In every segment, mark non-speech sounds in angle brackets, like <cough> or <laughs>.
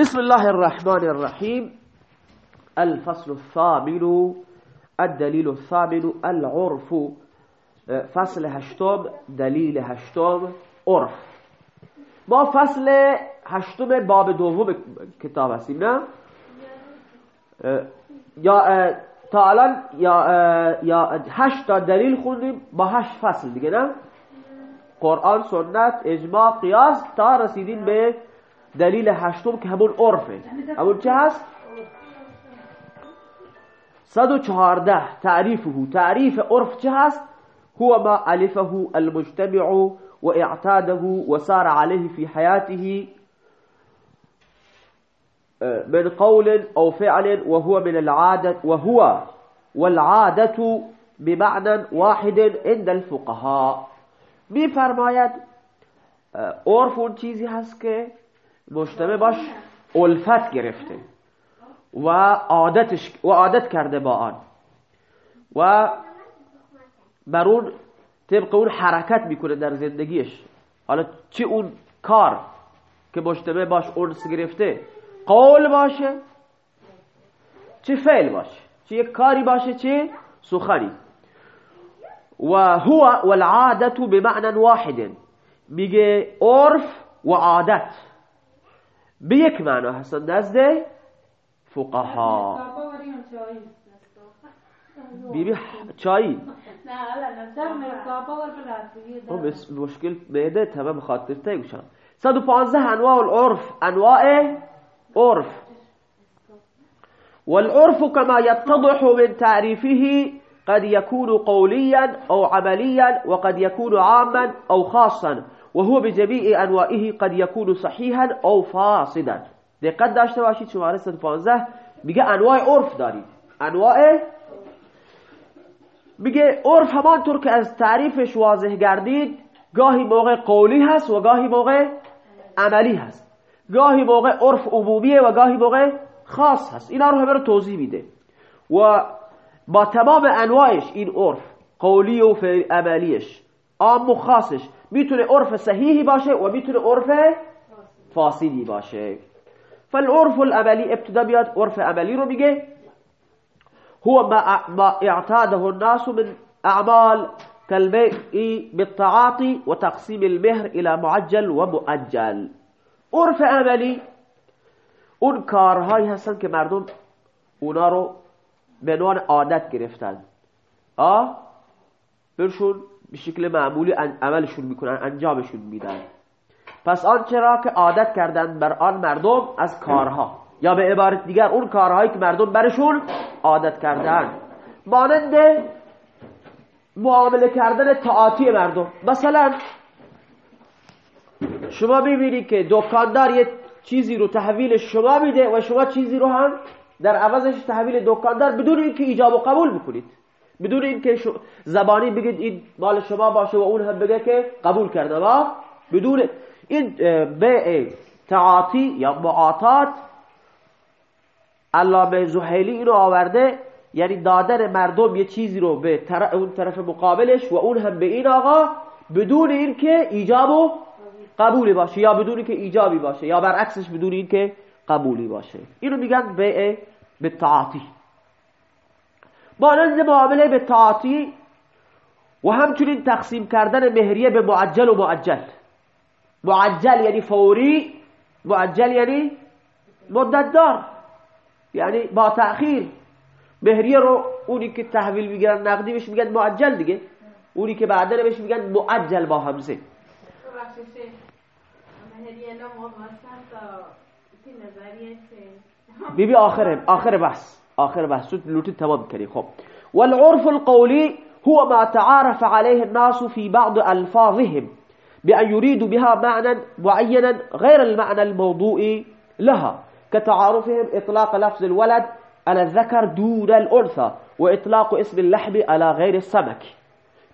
بسم الله الرحمن الرحيم. الفصل الثامن الدليل الثامن العرف. فصل هشتم دلیل هشتم عرف. ما فصل هشتم باب دوم کتاب هستیم نه؟ یا تا الان یا یا هشت تا دلیل خوندیم با هشت فصل دیگه نه؟ قرآن سنت اجماع قیاس تا رسیدیم به دلیل هشتم که همون عرفه. همون چه هست؟ 114 تعریفه. تعریف عرف چه هست؟ هو ما الفه المجتمع واعتاده وسار عليه في حياته من قول أو فعل وهو من العادة وهو والعادة بمعنى واحد عند الفقهاء. میفرماید عرف اون چیزی هست که مجتمع باش الفت گرفته و عادتش و عادت کرده با آن. و بر اون طبق اون حرکت می‌کنه در زندگیش. حالا چه اون کار که مجتمع باش اونس گرفته؟ قول باشه چه فعل باشه؟ چه یک کاری باشه چه سخنی. و هو والعادت بمعنى واحد. میگه عرف و عادت. به یک معنا هستن نزد فقها بیبی چایی مشکل میده تمام خاطر تیگوشم 115 انواع العرف انواع عرف. والعرف كما يتضح من تعريفه قد يكون قوليا أو عمليا وقد يكون عاما أو خاصا. وهو بجميع أنواعه قد يكون صحيحا أو فاسدا دقت داشته باشید شماره 115 میگه انواع عرف دارید انواع؟ میگه عرف همانطور که از تعریفش واضح گردید گاهی موقع قولی هست و گاهی موقع عملی هست. گاهی موقع عرف عمومیه و گاهی موقع خاص هست. اینا رو همه رو توضیح میده. و با تمام انواعش این عرف قولی و عملیش عام و خاصش میتونه عرف صحیحی باشه و میتونه عرف فاسدی باشه. فالعرف العملی ابتدا بیاد عرف عملی رو میگه. هو ما اعتاده الناس من اعمال كالبيع بالتعاطي وتقسيم المهر إلى معجل ومؤجل. عرف عملی اون کارهایی هستن که مردم اونا رو به نوع عادت گرفتن. آه؟ برشون به شکل معمولی عملشون می‌کنن انجامشون میدن. پس آنچه را که عادت کردن بر آن مردم از کارها. یا به عبارت دیگر اون کارهایی که مردم برشون عادت کردن. مانند معامله کردن تعاطی مردم. مثلا شما می‌بینید که دکاندار یه چیزی رو تحویل شما میده و شما چیزی رو هم در عوضش تحویل دکاندار بدون اینکه ایجاب و قبول بکنید بدون اینکه زبانی بگید این مال شما باشه و اون هم بگه که قبول کرده و بدون این بیع تعاطی یا معاطات علامه زحیلی اینو آورده یعنی دادن مردم یه چیزی رو به اون طرف مقابلش و اون هم به این آقا بدون اینکه ایجاب و قبولی باشه یا بدون اینکه ایجابی باشه یا برعکسش بدون اینکه قبولی باشه. اینو میگن بیع به تعاطی. مانند معامله به تعاطی و همچنین تقسیم کردن مهریه به معجل و معجل. معجل یعنی فوری معجل یعنی مدت دار یعنی با تأخیر. مهریه رو اونی که تحویل می‌گیرن نقدی بهش میگن معجل دیگه. اونی که بعدا بهش میگن معجل با همزه. بیبی آخره آخر بحث. آخر بحث لوتی تمام کنی خب. والعرف القولي هو ما تعارف عليه الناس في بعض ألفاظهم بأن يريدوا بها معنى معينا غير المعنى الموضوع لها. كتعارفهم إطلاق لفظ الولد على الذكر دون الأنثى وإطلاق اسم اللحم على غير السمك.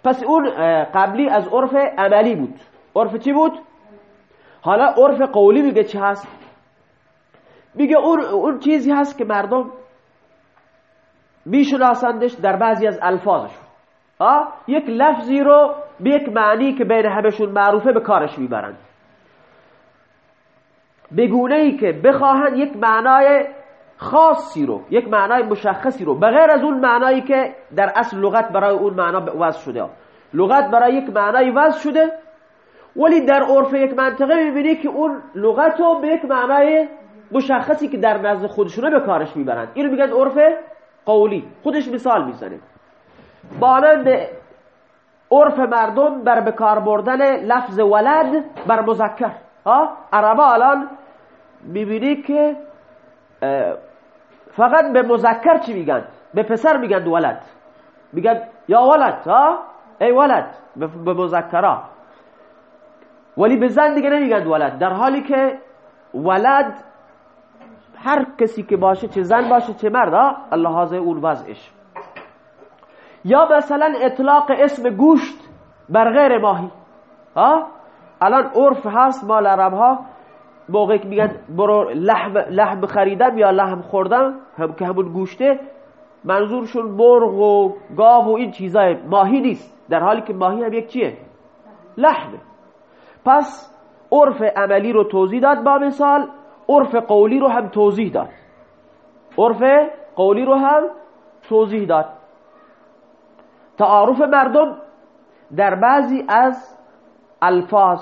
پس اون قبلی از عرف عملی بود. عرف چی بود؟ حالا عرف قولی میگه چی هست؟ میگه اون, اون چیزی هست که مردم میشناسندش در بعضی از الفاظشون. آه؟ یک لفظی رو به یک معنی که بین همشون معروفه به کارش می‌برند بگونه ای که بخواهند یک معنای خاصی رو یک معنای مشخصی رو بغیر از اون معنایی که در اصل لغت برای اون معنا وضع شده. لغت برای یک معنای وضع شده ولی در عرف یک منطقه می‌بینی که اون لغت رو به یک معنای مشخصی که در نزد خودشونه به کارش می‌برند اینو میگن عرف قولی. خودش مثال می‌زنه. مانند عرف مردم بر بکار بردن لفظ ولد بر مذکر. ها؟ عربا الان می‌بینی که فقط به مذکر چی میگن؟ به پسر میگن ولد. میگن یا ولد ها؟ ای ولد به مذکرها ولی به زن دیگه نمیگن ولد. در حالی که ولد هر کسی که باشه چه زن باشه چه مرد اللحاظ اون وضعش. یا مثلا اطلاق اسم گوشت بر غیر ماهی. ها الان عرف هست مال عرب ها موقعی که میگن برو لحم, لحم خریدم یا لحم خوردم هم که همون گوشته منظورشون مرغ و گاو و این چیزای ماهی نیست. در حالی که ماهی هم یک چیه؟ لحمه. پس عرف عملی رو توضیح داد با مثال. عرف قولی رو هم توضیح داد. عرف قولی رو هم توضیح داد. تعارف مردم در بعضی از الفاظ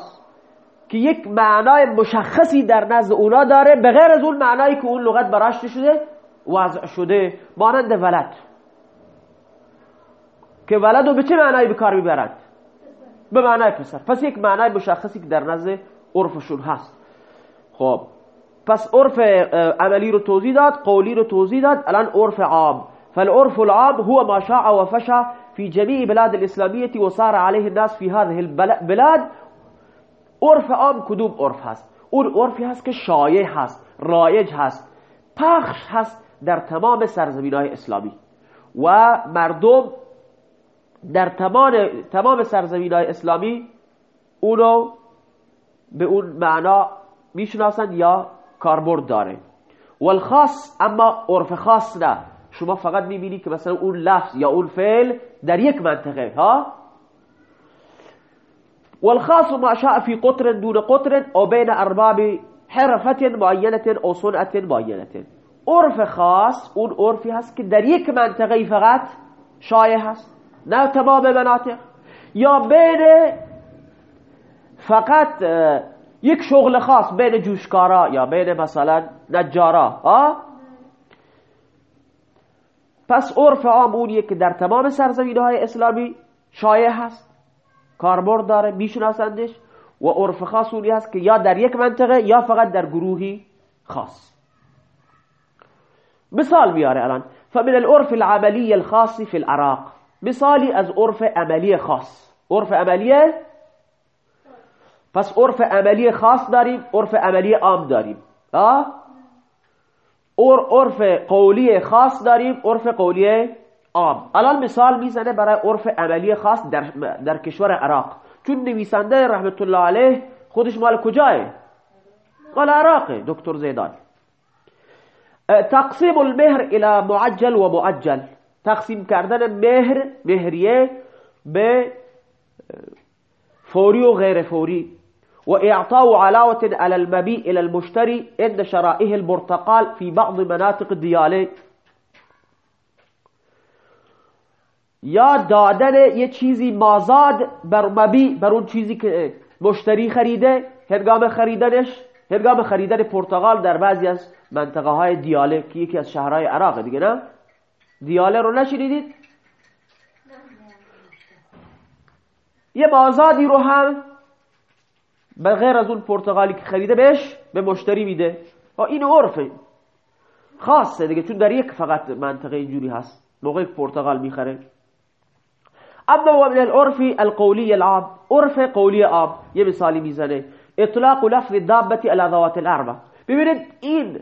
که یک معنای مشخصی در نزد اونا داره به غیر از اون معنایی که اون لغت براش شده وضع شده مانند ولد. که ولد رو به چه معنایی به کار می‌برد به معنای پسر. پس یک معنای مشخصی که در نزد عرفشون هست. خب پس عرف عملی رو توضیح داد قولی رو توضیح داد الان عرف عام. فالعرف العام هو ما شاع وفشى في جميع بلاد الإسلامية وصار عليه الناس في هذه البلاد عرف عام کدوم عرف هست؟ اون عرفی هست که شایع هست رایج هست پخش هست در تمام سرزمین های اسلامی. و مردم در تمام تمام سرزمین های اسلامی اونو به اون معنا می‌شناسند یا کاربرد داره. والخاص اما عرف خاص نه. شما فقط می‌بینی که مثلا اون لفظ یا اون فعل در یک منطقه ها؟ والخاص ما شاء في قطر دون قطر او بين ارباب حرفه معینه او صنعه معینه عرف خاص اون عرفی هست که در یک منطقه فقط شایع هست. نه تمام مناطق. یا بین فقط یک شغل خاص بین جوشکارا یا بین مثلا نجارا پس عرف عام اونیه که در تمام سرزمین های اسلامی شایع هست کاربرد داره میشناسندش و عرف خاص اونی هست که یا در یک منطقه یا فقط در گروهی خاص. مثال میاره الان فمن العرف العملی الخاص في العراق. مثالی از عرف عملی خاص. عرف عملی پس عرف عملی خاص داریم عرف عملی عام داریم. اور عرف قولی خاص داریم عرف قولی عام. الان مثال می‌زنه برای عرف عملی خاص در, در کشور عراق. چون نویسنده رحمت الله علیه خودش مال کجاه مال عراق دکتر زیدان. تقسیم المهر الى معجل و معجل تقسیم کردن مهر مهریه به فوری و غیر فوری. وإعطاء علاوة على المبيء إلى المشتري عند شرائه البرتقال في بعض مناطق الديالة یا دادن یه چیزی مازاد بر مبی بر اون چیزی که مشتری خریده هنگام خریدنش هنگام خریدن پرتغال در بعضی از منطقه های دیاله که یکی از شهرهای عراق دیگه نه؟ دیاله رو نشنیدید؟ یه مازادی رو هم به غیر از اون پرتغالی که خریده بهش به مشتری میده. این عرفه. خاصه دیگه چون در یک فقط منطقه اینجوری هست. موقع پرتغال می‌خره. اما من العرف القولی العام. عرف قولی عام. یه مثالی می‌زنه. اطلاق لفظ دابتی على ذوات ببینید این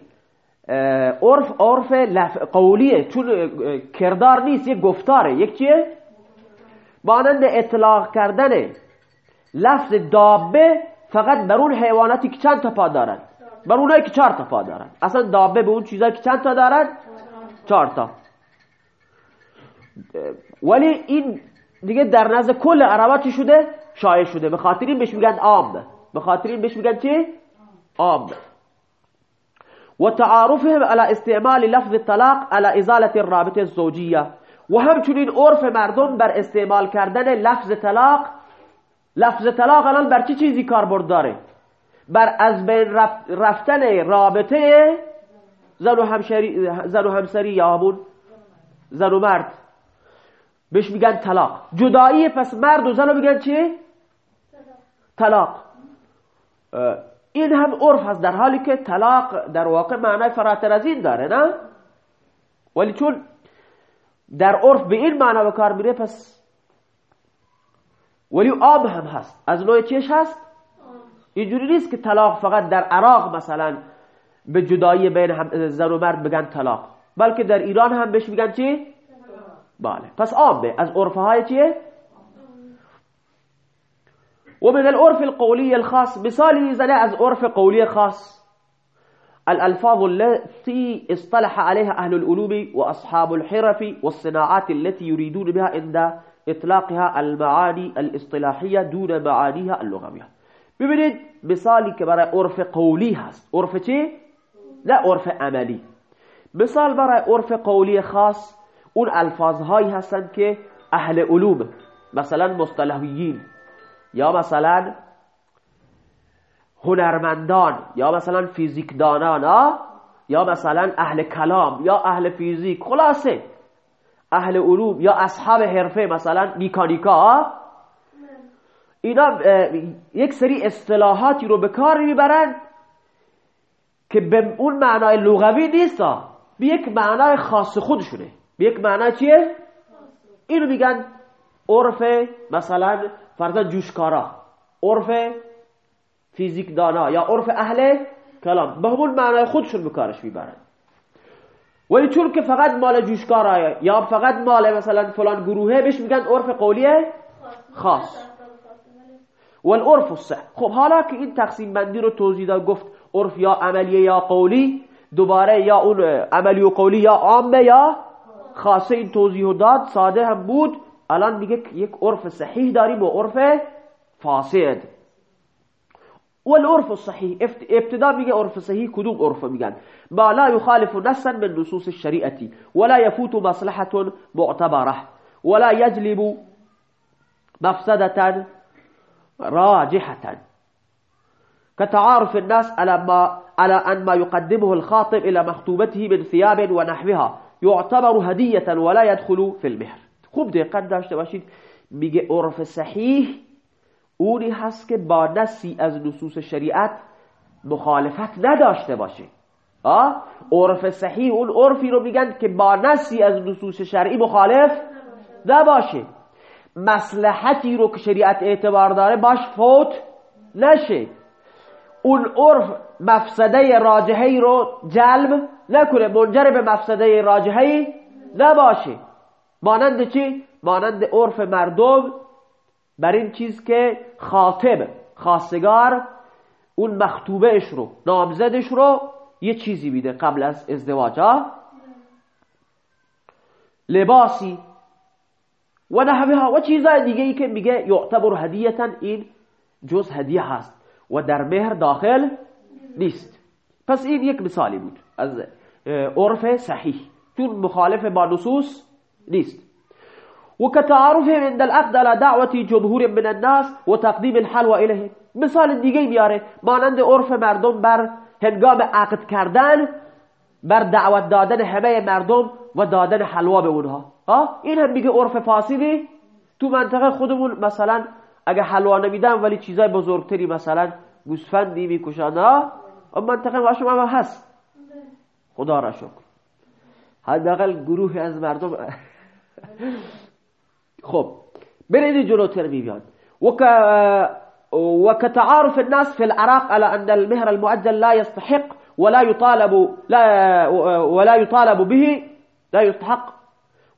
عرف عرف قولیه. چون کردار نیست یک گفتاره. یک چیه؟ مانند اطلاق کردن لفظ دابه فقط بر اون حیواناتی که چند تا پا دارن. بر اونایی که چهار تا پا دارن. اصلا دابه به اون چیزایی که چند تا دارن؟ چهار تا. ولی این دیگه در نزد کل عربا شده شایع شده. به خاطر این بهش میگن عام. به خاطر این بهش میگن چی؟ عام. و تعارفهم على استعمال لفظ الطلاق على ازالة الرابطه الزوجیه. و همچنین عرف مردم بر استعمال کردن لفظ طلاق لفظ طلاق الان بر چه چی چیزی کاربرد داره؟ بر از بین رفتن رابطه زن و, همشری زن و همسری یا همون زن و مرد. بهش میگن طلاق. جدایی پس مرد و زن رو میگن چی؟ طلاق. این هم عرف هست در حالی که طلاق در واقع معنای فراتر از این داره نه؟ ولی چون در عرف به این معنا به کار میره پس ولی عام هم هست از نوع چیش هست؟ اینجوری نیست که طلاق فقط در عراق مثلا به جدایی بین زن و مرد بگن طلاق بلکه در ایران هم بهش میگن چی؟ بله پس عامه از عرفه های چیه؟ ومن العرف القولي الخاص مثال می‌زنه از عرف قولی خاص الألفاظ التي اصطلح عليها أهل العلوم وأصحاب الحرف والصناعات التي يريدون بها عند إطلاقها المعاني الاصطلاحية دون معانيها اللغوية. ببینید مثالی که برای عرف قولی هست. عرف چی؟ نه عرف عملی. مثال برای عرف قولی خاص اون الفاظهایی هستند که أهل علوم مثلا مصطلحیین یا مثلا هنرمندان یا مثلا فیزیکدانان یا مثلا أهل کلام یا أهل فیزیک. خلاصه اهل علوم یا اصحاب حرفه مثلا میکانیکا اینا یک سری اصطلاحاتی رو به کار می‌برند که به اون معنای لغوی نیست به یک معنای خاص خودشونه. به یک معنای چیه؟ اینو میگن عرف مثلا فرضا جوشکارا. عرف فیزیک دانا یا عرف اهل کلام. به همون معنای خودشون به کارش می‌برن. ولی چون که فقط مال جوشکارا یا فقط مال مثلا فلان گروهه بهش میگن عرف قولیه خاص. والعرف الصح خب حالا که این تقسیم بندی رو توضیح داد گفت عرف یا عملیه یا قولی دوباره یا اون عملی و قولی یا عامه یا خاصه این توضیح داد ساده هم بود. الان میگه یک عرف صحیح داریم و عرف فاسد. والعرف الصحيح. ابتدا میگه عرف صحیح کدوم عرف میگن ما لا يخالف نصا من نصوص الشريعة. ولا يفوت مصلحة معتبرة. ولا يجلب مفسدة راجحة. كتعارف الناس على ما على أن ما يقدمه الخاطب إلى مخطوبته من ثياب ونحوها. يعتبر هدية ولا يدخل في المهر. خوب دقت داشته باشید میگه عرف صحیح اونی هست که با نسی از نصوص شریعت مخالفت نداشته باشه آه؟ عرف صحیح اون عرفی رو میگن که با نسی از نصوص شرعی مخالف نباشه مسلحتی رو که شریعت اعتبار داره باش فوت نشه اون عرف مفسده راجحی رو جلب نکنه منجر به مفسده راجحی نباشه مانند چی؟ مانند عرف مردم بر این چیز که خاطب خاصگار اون مخطوبهش رو نامزدش رو یه چیزی بیده قبل از ازدواج ها لباسی و نحوها و چیزای دیگه ای که میگه یعتبر هدیتا این جز هدیه هست و در مهر داخل نیست. پس این یک مثالی بود از عرف صحیح. چون مخالف با نصوص نیست. وكتعارفهم عند العقد على دعوة جمهور من الناس وتقديم الحلوى إليه مثال دیگه میاره. مانند عرف مردم بر هنگام عقد کردن بر دعوت دادن همه مردم و دادن حلوا به اونها. این هم میگه عرف فاسدی. تو منطقه خودمون مثلا اگه حلوا نمیدن ولی چیزای بزرگتری مثلا گوسفندی می‌کشن ها؟ منطقه ما هست. خدا را شکر. حداقل گروهی از مردم <laughs> خب برید جلوتر بیان وك وكتعارف الناس في العراق على أن المهر المؤجل لا يستحق ولا يطالب لا ولا يطالب به لا يستحق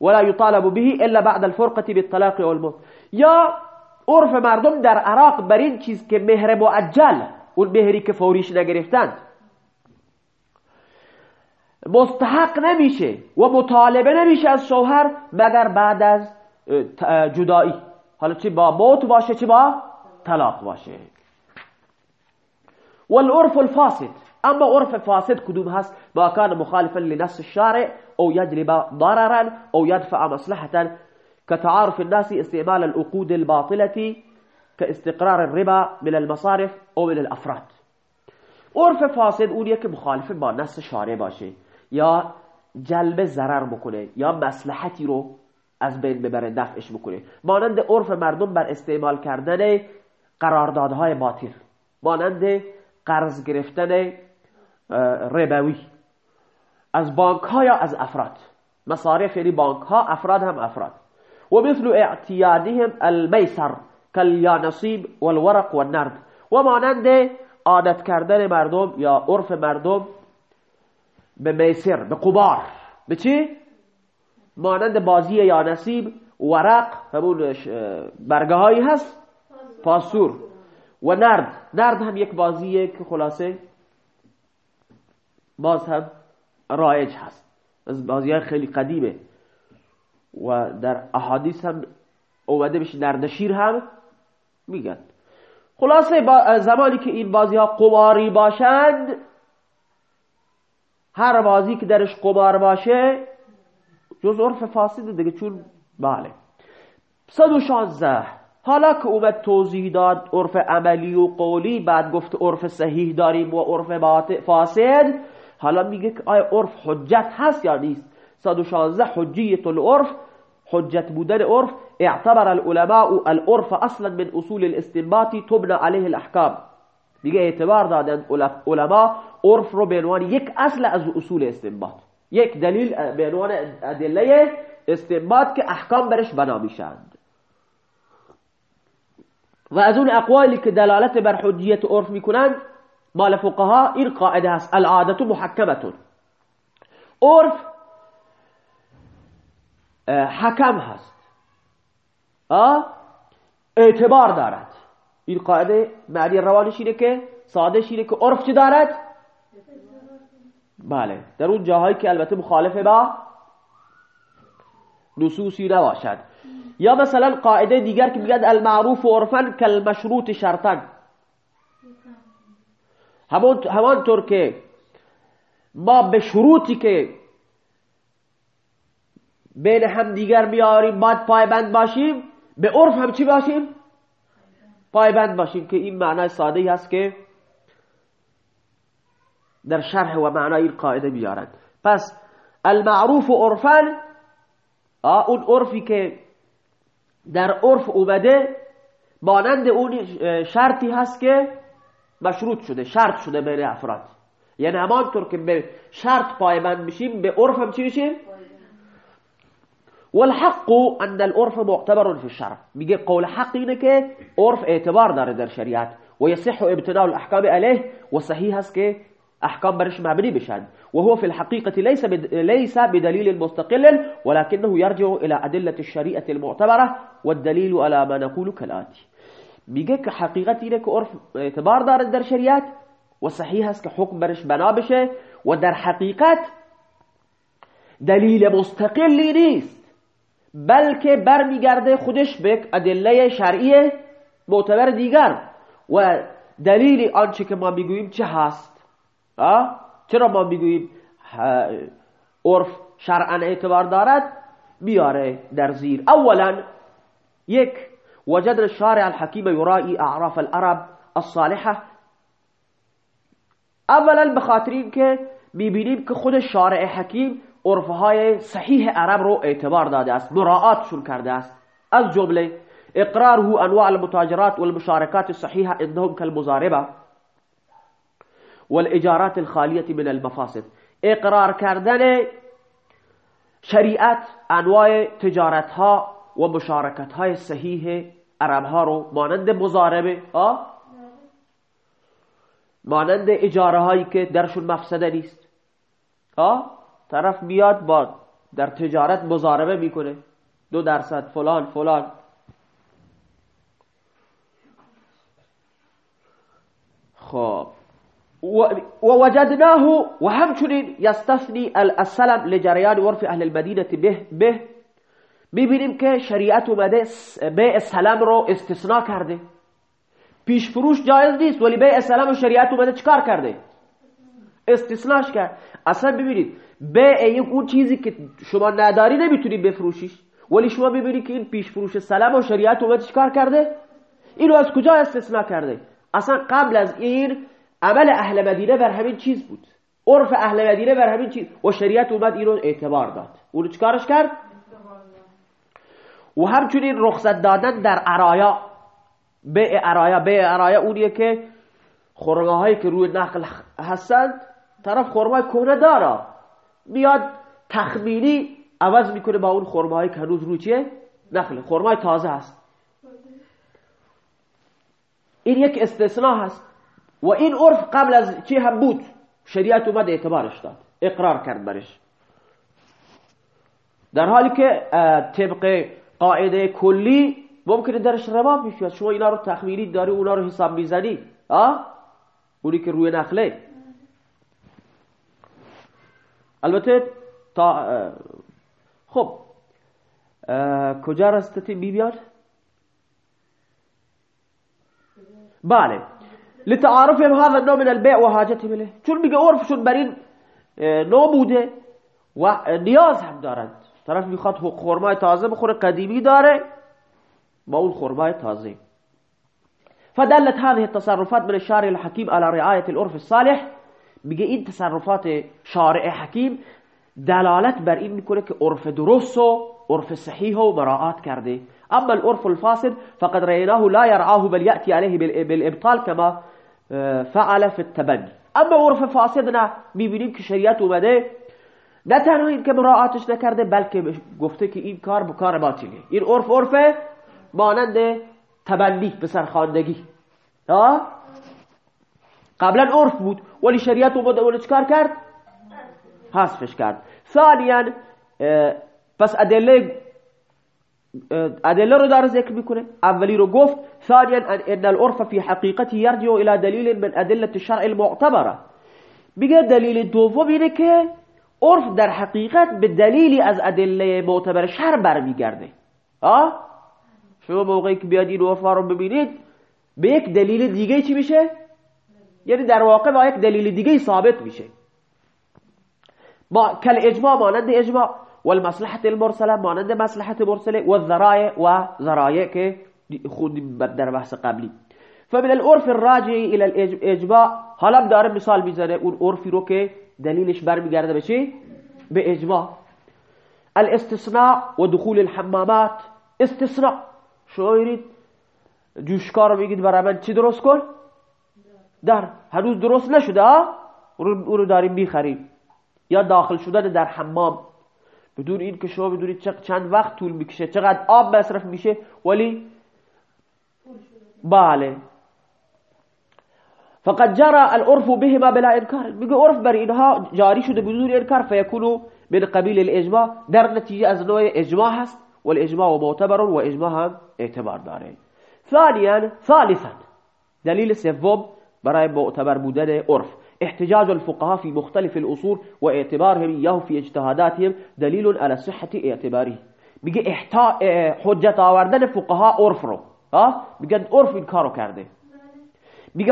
ولا يطالب به إلا بعد الفرقة بالطلاق والموت. یا عرف مردم در عراق بر این چیز که مهر معجل اون مهری که فوریش مستحق نمیشه و مطالبه نمیشه از شوهر مگر بعد از جدایی حالا چی با موت باشه چی با طلاق باشه. والعرف الفاسد. اما عرف فاسد کدوم هست؟ ما کان مخالفا لنص الشارع أو یجلب ضررا أو يدفع مصلحة كتعارف الناس استعمال العقود الباطلة كاستقرار الربا من المصارف أو من الأفراد. عرف فاسد اونیه که مخالف با نص شارع باشه. یا جلب ضرر بکنه یا مصلحتی رو از بین ببره دفعش بکنه. مانند عرف مردم بر استعمال کردن قراردادهای باطل. مانند قرض گرفتن ربوی. از بانک ها یا از افراد. مصارف یعنی بانک ها افراد هم افراد. و مثل اعتیادهم المیسر کالیانصیب والورق والنرد. و مانند عادت کردن مردم یا عرف مردم به میسر به قبار. به چی؟ مانند بازی یا نصیب ورق همون برگه هایی هست. پاسور و نرد. نرد هم یک بازیه که خلاصه. باز هم رایج هست. از بازی های خیلی قدیمه. و در احادیث هم اومده بشه نردشیر هم میگن. خلاصه زمانی که این بازی ها قماری باشند هر بازی که درش قمار باشه جز عرف فاسد دیگه چون بله. 116 حالا که اومد توضیح داد عرف عملی و قولی بعد گفت عرف صحیح داریم و عرف فاسد. حالا میگه که آیا عرف حجت هست یا نیست؟ 116 حجیت العرف حجت بودن عرف. اعتبر العلماء العرف أصلا من اصول الاستنباط تبنى عليه الاحکام. میگه اعتبار دادن علما عرف رو به عنوان یک اصل از اصول استنباط. یک دلیل به عنوان ادله استنباط که احکام برش بنا میشند. و از اون اقوالی که دلالت بر حجیت عرف می‌کنند مال فقها این قاعده هست العادت محکمتون عرف حکم هست. اعتبار دارد. این قاعده معنی روانش اینه که ساده اینه که عرف چی دارد؟ بله. در اون جاهایی که البته مخالفه با نصوصی نباشد. یا مثلا قاعده دیگر که میگن المعروف عرفا کالمشروط شرطا. همانطور که ما به شروطی که بین هم دیگر بیاریم باید پایبند باشیم به عرف هم چی باشیم؟ پایبند باشیم که این معنای ساده هست که در شرح و معنای این قاعدة بیارند پس المعروف عرفا اون عرفی که در عرف اومده مانند اون شرطی هست که مشروط شده شرط شده بین افراد. یعنی همانطور که به شرط پایبند میشیم به عرف هم چی میشیم؟ والحق ان العرف معتبر في الشرع. میگه قول حق اینه که عرف اعتبار داره در شریعت و یصح ابتداء الاحکام علیه و صحیح هست که احکام برش مبنی بشن وهو في الحقيقة ليس ليس بدليل مستقل ولكنه يرجع إلى أدلة الشريعة المعتبرة والدليل على ما نقول که حقیقت اینه که عرف اعتبار داره در شریعت و صحیح حکم برش بنا بشه و در حقیقت دلیل مستقلی نیست بلکه خودش ادله شرعی معتبر دیگر. و دلیل آنچه ما میگوییم چه هست؟ چرا ما می‌گوییم عرف شرعا اعتبار دارد؟ بیاره در زیر. اولا یک وجد الشارع الحكيم يرائي اعراف العرب الصالحه اولا بخاطر که می‌بینیم که خود شارع حکیم عرفهای صحیح عرب رو اعتبار داده است مراعاتشون کرده است. از جمله اقراره انواع المتاجرات والمشاركات الصحيحه عندهم والاجارات الخاليه من المفاسد. اقرار کردن شریعت انواع تجارت ها و مشارکت های صحیح عرب ها رو مانند مزاربه مانند اجاره هایی که درشون مفسده نیست. طرف میاد با در تجارت مزاربه می‌کنه. دو درصد فلان فلان. خب. ووجدناه وهمچنین يستثني السلم لجريان ورف اهل المدينة به به. می‌بینیم که شریعت اومده به سلم رو استثناء کرده. پیش فروش جایز نیست ولی به سلم و شریعت اومده چکار کرده؟ استثناش کرد. اصلا ببینید به اون چیزی که شما نداری نمی‌تونی بفروشیش. ولی شما ببینید که این پیش فروش سلام و شریعت اومد چیکار کرده؟ اینو از کجا استثناء کرده؟ اصلا قبل از این عمل اهل مدینه بر همین چیز بود. عرف اهل مدینه بر همین چیز. و شریعت اومد اینو اعتبار داد. اونو چیکارش کرد؟ و همچنین رخصت دادن در عرایا. به عرایا. به عرایا اونیه که خورمه هایی که روی نقل هستند طرف خورمه کهنه داره. میاد تخمینی عوض می‌کنه با اون خورمه هایی که هنوز روی چیه؟ نخله خورمه تازه هست. این یک استثناء هست. و این عرف قبل از چی هم بود؟ شریعت اومد اعتبارش داد. اقرار کرد برش. در حالی که طبق قاعده کلی ممکنه درش ربا بیاد شما اینا رو تخمیری داری اونا رو حساب می‌زنی. اونی که روی نخله. البته تا خب کجا رستتی بی بیاد بله. لتعارفهم هذا النوع من البيع وحاجتهم اليه چون میگه عرفشون بر این نوع بوده و نیاز هم دارند. طرف میخواد خرمای تازه بخوره قدیمی داره با اون خرمای تازه. فدلت هذه التصرفات من الشارع الحكيم على رعاية العرف الصالح. میگه این تصرفات شارع حکیم دلالت بر این میکنه که عرف درست و عرف صحیح و مراعات کرده. اما العرف الفاسد فقد رأيناه لا يرعاه بل يأتي عليه بالابطال كما فعل في التبني. اما عرف فاسد نه می‌بینیم که شریعت اومده نه تنها این که مراعاتش نکرده بلکه گفته که این کار بکار باطله این عرف عرف مانند تبنی به سرخاندگی قبلا عرف بود ولی شریعت اومده اون چکار کرد؟ حذفش کرد. ثانیا پس ادله ادله رو داره ذکر می‌کنه. اولی رو گفت ثانیا ان العرف في حقیقتی یرجع الى دلیل من ادله الشرع المعتبره میگه دلیل دوم اینه که عرف در حقیقت به دلیلی از ادله معتبر شرع برمیگرده. آه شما موقعی که بیاد این عرف رو ببینید به یک دلیل دیگه چی میشه؟ یعنی در واقع با یک دلیل دیگه ثابت میشه. ما کل اجماع مانند اجماع. والمصلحة المرسله مانند مصلحت مرسله والذرائع و ذرایع که خود در بحث قبلی. فمن العرف الراجع الى الاجماع حالا داره مثال می‌زنه اون عرفی رو که دلیلش برمیگرده به چی؟ به اجماع. الاستثناء و دخول الحمامات. استثناء. شما جوشکار رو میگید برای من چی درست کن؟ در. هنوز درست نشده اون رو داریم می‌خریم. یا داخل شدن در حمام. بدون این که شما بدونید چند وقت طول می‌کشه چقدر آب مصرف میشه ولی بله. فقد جرى العرف بهما بلا انکار. میگه عرف بر اینها جاری شده بدون انکار فیکونو من قبیل الاجماع. در نتیجه از نوع اجماع هست والاجماع معتبر و اجماع هم اعتبار داره. ثانیا ثالثا دلیل سوم برای معتبر بودن عرف. احتجاج الفقهاء في مختلف الأصول واعتبارهم إياه في اجتهاداتهم دليل على صحة اعتباره. میگه حجت آوردن فقها عرف رو ها؟ میگه عرف این کارو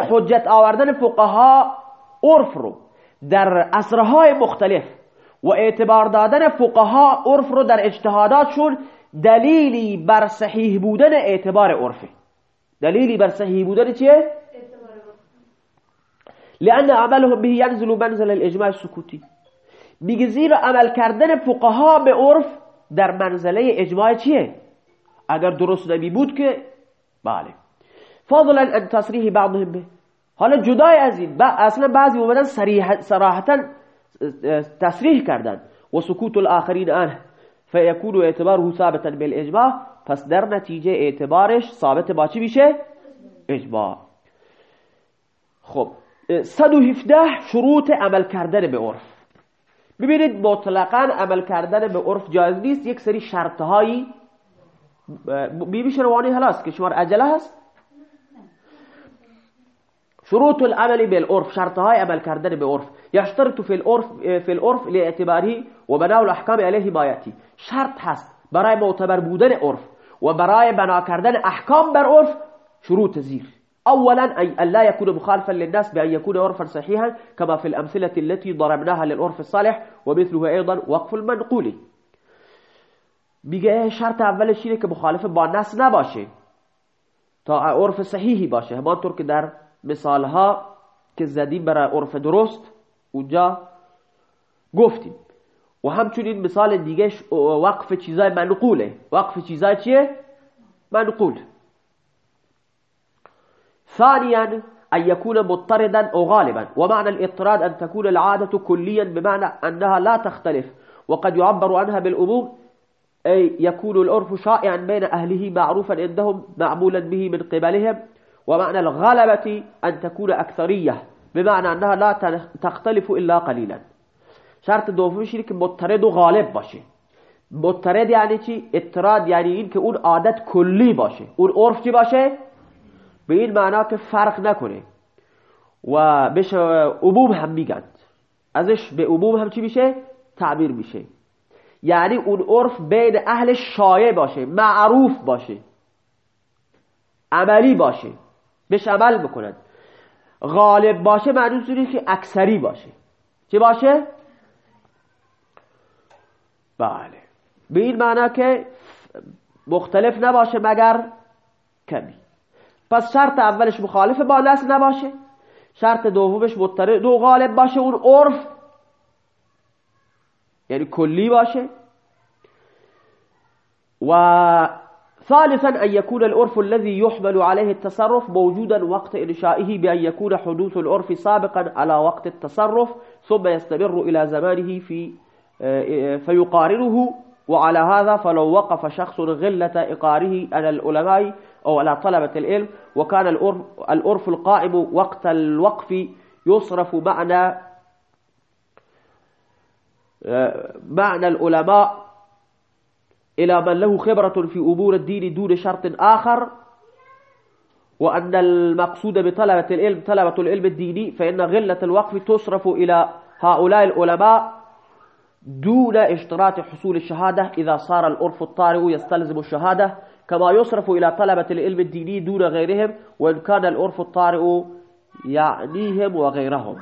حجت آوردن فقها عرف رو در عصرهای مختلف و اعتبار دادن فقها عرف رو در اجتهاداتشون دلیلی بر صحیح بودن اعتبار عرفه. دلیلی بر صحیح بودن چیه؟ لأن عملهم به ينزل منزل الاجماع السكوتي. میگه زیرا عمل کردن فقها به عرف در منزله اجماع چیه؟ اگر درست نمی بود که؟ بله. فضلا ان تصریح بعضهم به. حالا جدای از این اصلا بعضی اومدن صراحتا تصریح کردن. و سکوت الاخرین عنه فیکون اعتباره ثابتا بالاجماع پس در نتیجه اعتبارش ثابت با چی میشه؟ اجماع. خب. 117 شروط عمل کردن به عرف. ببینید مطلقا عمل کردن به عرف جایز نیست. یک سری شرط هایی بیبیش روانی هلاست که شمار عجله هست. شروط العمل بالعرف شرط های عمل کردن به عرف. یشترط فی العرف فی العرف لاعتباره و بناء الاحکام علیه بایتی. شرط هست برای معتبر بودن عرف و برای بنا کردن احکام بر عرف شروط زیر. اولا أن لا يكون مخالفا للناس بأن يكون عرفا صحيحا كما في الأمثلة التي ضربناها للعرف الصالح ومثله أيضا وقف المنقول. میگه شرط اولش اینه که مخالف با نص نباشه. تا عرف صحیحی باشه. همانطور که در مثالها که برای عرف درست اونجا گفتیم. و همچنین مثال دیگه وقف چیزای منقوله. وقف چیزای چیه؟ منقول. ثانيا أن يكون مضطردا أو غالبا. ومعنى الاضطراد أن تكون العادة كليا بمعنى أنها لا تختلف. وقد يعبر عنها بالأموم أي يكون العرف شائعا بين أهله معروفا عندهم معمولا به من قبلهم. ومعنى الغلبة أن تكون أكثرية بمعنى أنها لا تختلف إلا قليلا. شرط اینه که مضطرد غالب باشه. مضطرد یعنی چی؟ اضطراد این که اون عادت کلی باشه. اون عرف چی باشه؟ به این معنا که فرق نکنه. و بشه عموم هم میگن. ازش به عموم هم چی میشه؟ تعبیر میشه. یعنی اون عرف بین اهل شایع باشه معروف باشه. عملی باشه. بهش عمل بکنن. غالب باشه معنی که اکثری باشه. چه باشه؟ بله. به این معنا که مختلف نباشه مگر کمی. پس شرط اولش مخالف با نص نباشه. شرط دومش مضطرد دو غالب باشه اون عرف. یعنی کلی باشه. و ثالثا أن يكون العرف الذي يحمل عليه التصرف موجودا وقت إنشائه بأن يكون حدوث العرف سابقا على وقت التصرف ثم يستمر إلى زمانه في فيقارنه وعلى هذا فلو وقف شخص غلة إقاره على العلماء أو على طلبة العلم وكان العرف القائم وقت الوقف يصرف معنى معنى العلماء إلى من له خبرة في أمور الدين دون شرط آخر وأن المقصود بطلبة العلم طلبة العلم الديني فإن غلة الوقف تصرف إلى هؤلاء العلماء دون اشتراط حصول الشهادة إذا صار العرف الطارئ يستلزم الشهادة. كما يصرف إلى طلبة العلم الديني دون غيرهم وإن كان العرف الطارئ يعنيهم وغيرهم.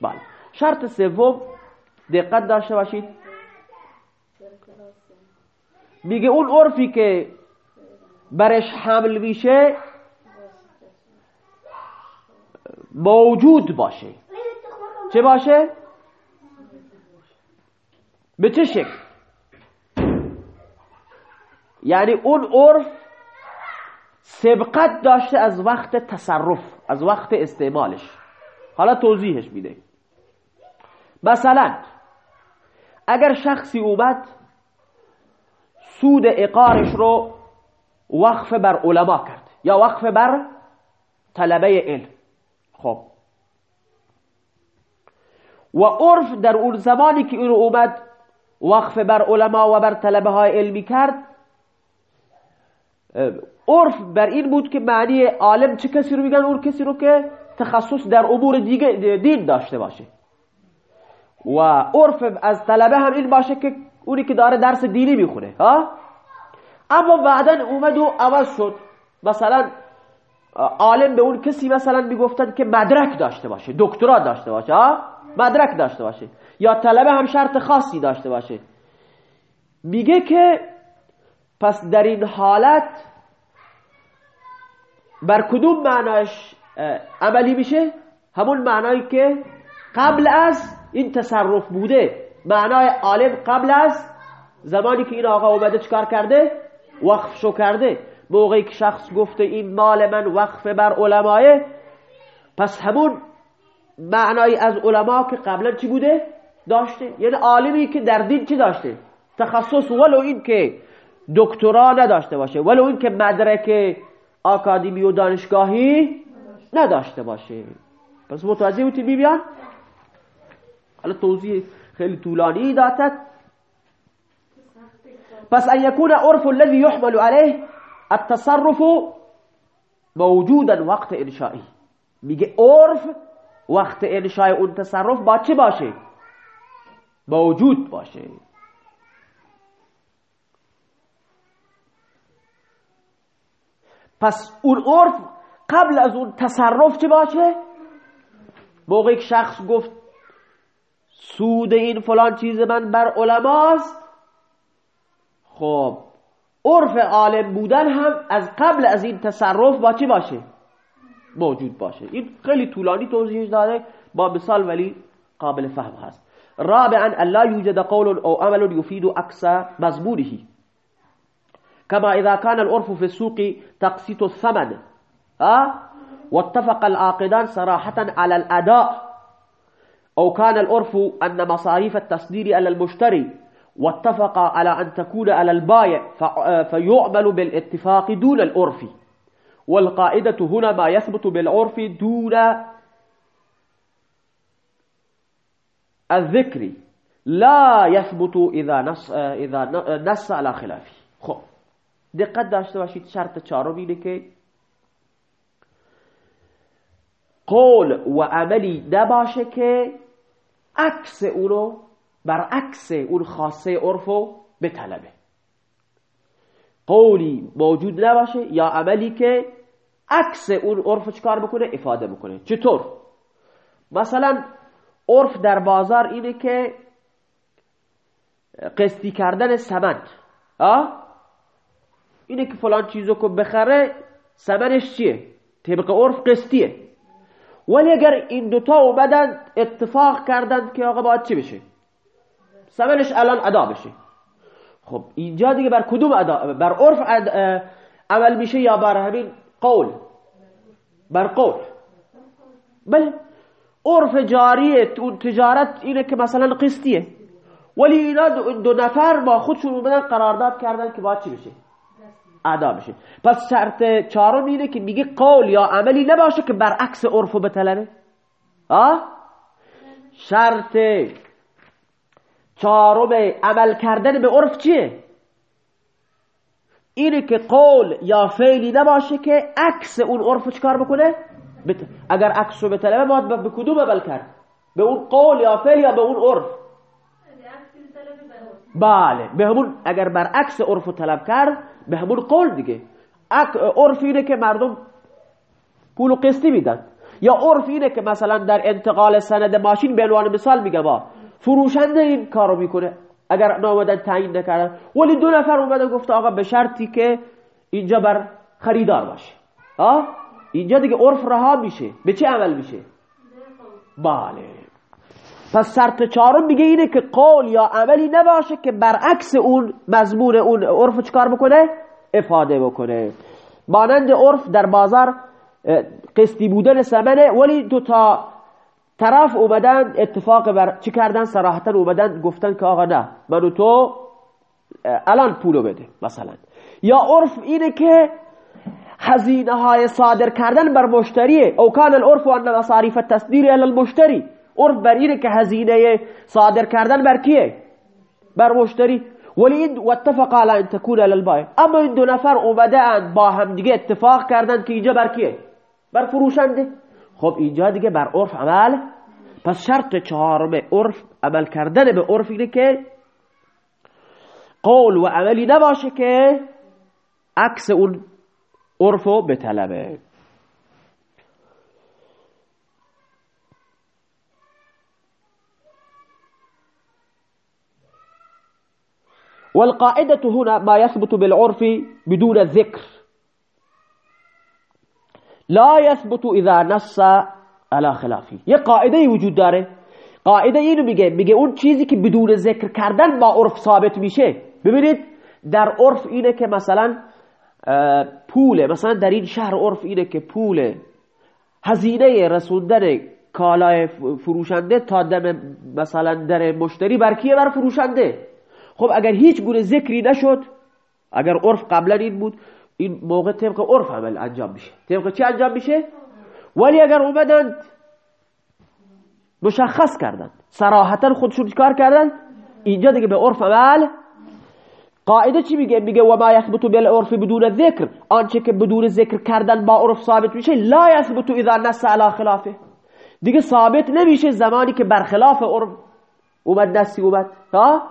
بله شرط سوم دقت داشته باشید میگه اون عرفی که برش حمل میشه موجود باشه چه باشه؟ به چه شکل. یعنی اون عرف سبقت داشته از وقت تصرف از وقت استعمالش. حالا توضیحش میده. مثلا اگر شخصی اومد سود اقارش رو وقف بر علما کرد یا وقف بر طلبه علم. خب. و عرف در اون زمانی که اون اومد وقف بر علما و بر طلبه های علمی کرد عرف بر این بود که معنی عالم چه کسی رو میگن؟ اون کسی رو که تخصص در امور دیگه دین داشته باشه. و عرف از طلبه هم این باشه که اونی که داره درس دینی می‌خونه ها؟ اما بعدا اومد و عوض شد. مثلا عالم به اون کسی مثلا می‌گفتن که مدرک داشته باشه دکترا داشته باشه ها؟ مدرک داشته باشه. یا طلبه هم شرط خاصی داشته باشه. میگه که پس در این حالت بر کدوم معناش عملی میشه؟ همون معنایی که قبل از این تصرف بوده. معنای عالم قبل از زمانی که این آقا اومده چکار کرده؟ وقف شو کرده. موقعی که شخص گفته این مال من وقف بر علمایه پس همون معنای از علما که قبلا چی بوده؟ داشته. یعنی عالمی که در دین چی داشته؟ تخصص ولو این که دکترا نداشته باشه. ولو این که مدرک آکادمی و دانشگاهی نداشته باشه. پس متوجه بودی بیان حالا توضیح خیلی طولانی داتد پس ان يكون عرف الذي يحمل عليه التصرف موجودا وقت انشائی. میگه عرف وقت انشای اون تصرف با چه باشه؟ موجود باشه. پس اون عرف قبل از اون تصرف چه باشه؟ موقعی که شخص گفت سود این فلان چیز من بر علماست خب عرف عالم بودن هم از قبل از این تصرف با چه باشه؟ موجود باشه. این خیلی طولانی توضیحش داره با مثال ولی قابل فهم هست. رابعا لا يوجد قول او عمل يفيد عكس مضمونه كما إذا كان العرف في السوق تقسيط الثمن أه؟ واتفق العاقدان صراحة على الأداء. أو كان العرف أن مصاريف التصدير على المشتري واتفق على أن تكون على البائع فيعمل بالاتفاق دون العرف. والقاعدة هنا ما يثبت بالعرف دون الذكر لا يثبت إذا نص, إذا نص على خلافه. خب. دقت داشته باشید شرط چهارم اینه که قول و عملی نباشه که عکس اونو برعکس اون خاصه عرفو بطلبه. قولی موجود نباشه یا عملی که عکس اون عرف چکار بکنه؟ افاده بکنه. چطور؟ مثلا عرف در بازار اینه که قسطی کردن سمن آه؟ اینه که فلان چیزو که بخره سمنش چیه؟ طبق عرف قسطیه. ولی اگر این دوتا اومدن اتفاق کردن که آقا باید چی بشه؟ سمنش الان ادا بشه. خب اینجا دیگه بر کدوم ادا؟ بر عرف عمل میشه یا بر همین قول؟ بر قول. بله. عرف جاریه تجارت اینه که مثلا قسطیه. ولی اینا دو نفر با خودشون اومدن قرارداد کردن که باید چی بشه؟ ادا بشه پس شرط چهارم اینه که میگه قول یا عملی نباشه که برعکس عرفو بتلنه. آه؟ شرط چهارم عمل کردن به عرف چیه؟ اینه که قول یا فعلی نباشه که عکس اون عرف چکار بکنه؟ بت... اگر عکس رو بطلبه باید به کدوم عمل کرد؟ به اون قول یا فعل یا به اون عرف؟ بله به همون اگر برعکس عرف طلب کرد به همون قول دیگه. عرف اینه که مردم پول و قسطی میدن. یا عرف اینه که مثلا در انتقال سند ماشین به عنوان مثال میگه با فروشنده این کارو می‌کنه. اگر نامدن تعیین نکردن. ولی دو نفر اومده گفته آقا به شرطی که اینجا بر خریدار باشه آه؟ اینجا دیگه عرف رها میشه. به چه عمل میشه؟ بله. پس شرط چهارم میگه اینه که قول یا عملی نباشه که برعکس اون مضمون اون عرف چکار بکنه؟ افاده بکنه. مانند عرف در بازار قسطی بودن سمنه ولی دو تا طرف اومدن اتفاق بر چی کردن؟ صراحتا اومدن گفتن که آقا نه منو تو الان پولو بده مثلا. یا عرف اینه که هزینه های صادر کردن بر مشتریه. او کان العرف ان مصاريف التصدير الى المشتری. عرف بر اینه که هزینه صادر کردن بر کیه؟ بر مشتری. ولی این واتفق على ان تكون للبائع اما این دو نفر اومدن با هم دیگه اتفاق کردن که اینجا بر کیه؟ بر فروشنده. خب اینجا دیگه بر عرف عمل. پس شرط چهارم عرف عمل کردن به عرف اینه که قول و عملی نباشه که عکس اون عرفو بطلبه. والقاعدة هنا ما يثبت بالعرف بدون الذكر لا يثبت اذا نص على خلافی یه قاعده وجود داره قاعده اینو میگه میگه اون چیزی که بدون ذکر کردن با عرف ثابت میشه. ببینید در عرف اینه که مثلا پوله. مثلا در این شهر عرف اینه که پول هزینه رسوندن کالای فروشنده تا دم مثلا در مشتری بر کیه بر فروشنده. خب اگر هیچ گونه ذکری نشد اگر عرف قبلا این بود این موقع طبق عرف عمل انجام میشه. طبق چی انجام میشه؟ ولی اگر اومدند مشخص کردند صراحتا خودشون کار کردن اینجا دیگه به عرف عمل قاعده چی میگه؟ میگه و ما یثبت بالعرف بدون ذکر. آنچه که بدون ذکر کردن با عرف ثابت میشه لا یثبت اذا نص على خلافه. دیگه ثابت نمیشه زمانی که برخلاف عرف اومد دستی اومد. ها؟